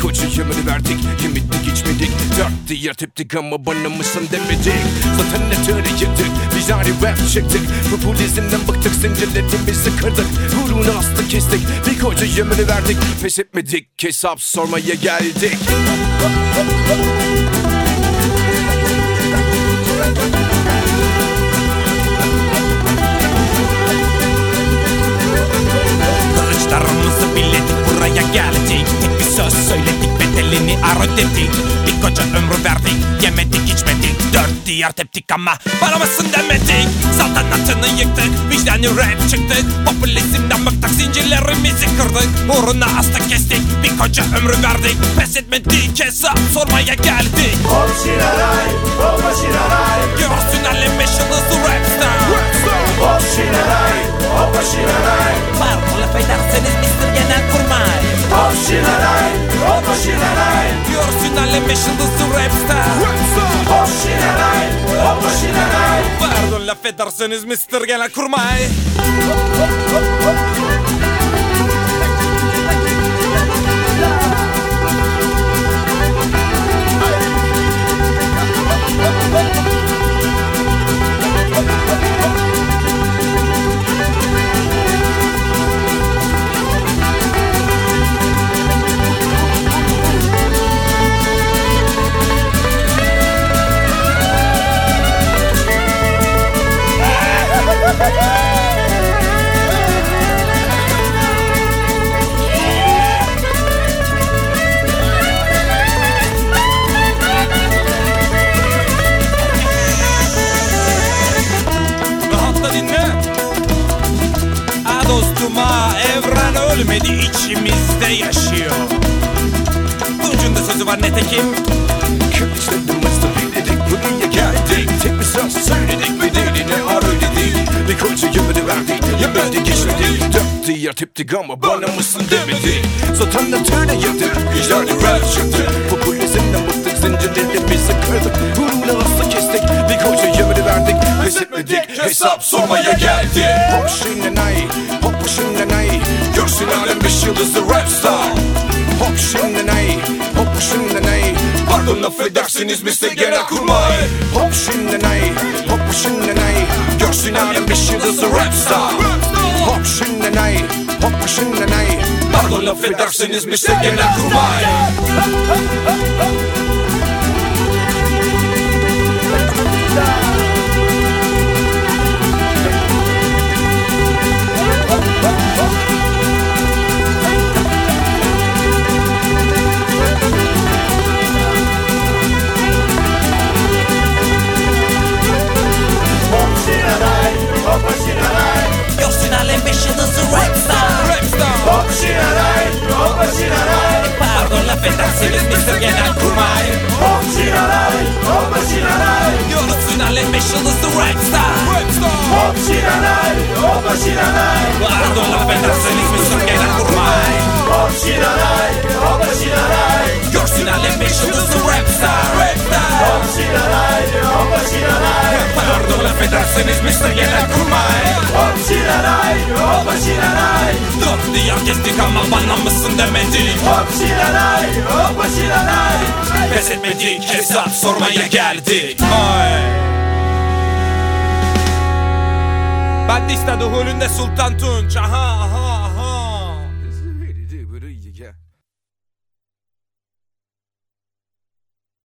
koca yemini verdik Yemittik içmedik. Dört diğer teptik ama bana mısın demedik. Zaten ne töre yedik Vicdani rap çektik. Popülizmden bıktık zincirlerimizi kırdık. Gururunu aslı kestik. Bir koca yemini verdik Pes etmedik. Hesap sormaya geldik bedelini ar ödedik Bir koca ömrü verdik. Yemedik içmedik Dört diğer teptik ama bana mısın demedik. Saltanatını yıktık vicdani rap çıktık Popülizmden bıktık zincirlerimizi kırdık. Uğruna astık kestik bir koca ömrü verdik. Pes etmedik hesap sormaya geldik. Hop şiraray, hop şiraray, Görsün alem beş yıldızlı rapstar hop şiraray, hop şiraray, Pardon laf ederseniz Mr. Genelkurmay hop şiraray, hop şiraray, Beş yıldızlı rapstar hop şiraray, hop şiraray. Pardon laf ederseniz Mr. Genelkurmay Rahatla Ha evren ölmedi içimizde yaşıyor. Ucunda sözü var ne tekim? Kılıçlarımızı biledik buraya geldik Tek bir söz söyledik bedelini ar ödedik Bir koca yemini verdik yemedik içmedik Dört diğer teptik ama bana mısın demedik Zaten ne töre yedik vicdani rap çıktı Popülizmden bıktık zincirlerimizi kırdık. Gururla asla kestik bir koca yemini verdik. Pes etmedik hesap sormaya geldik Hop şinlenay hop şinlenay Görsün alem beş yıldızlı rap star. Hop şinlenay hop şinlenay Pardon affedersiniz Mr. Genelkurmay. Hop şinlenay hop şinlenay Görsün alem beş yıldızlı rap star. Hop şinlenay hop şinlenay Pardon affedersiniz Mr. Genelkurmay. Hop Görsün alem beş yıldızlı rapstar. Rapstar. Hop şiraray, hop şiraray, Pardon laf ederseniz Mr. Genelkurmay hop şiraray, hop şiraray, Dört diyar kestik ama bana mısın demedik. Hop şiraray, hop şiraray. Pes etmedik hesap sormaya geldik. Ay. Ben de istedim holünde Sultan Tunç. Aha aha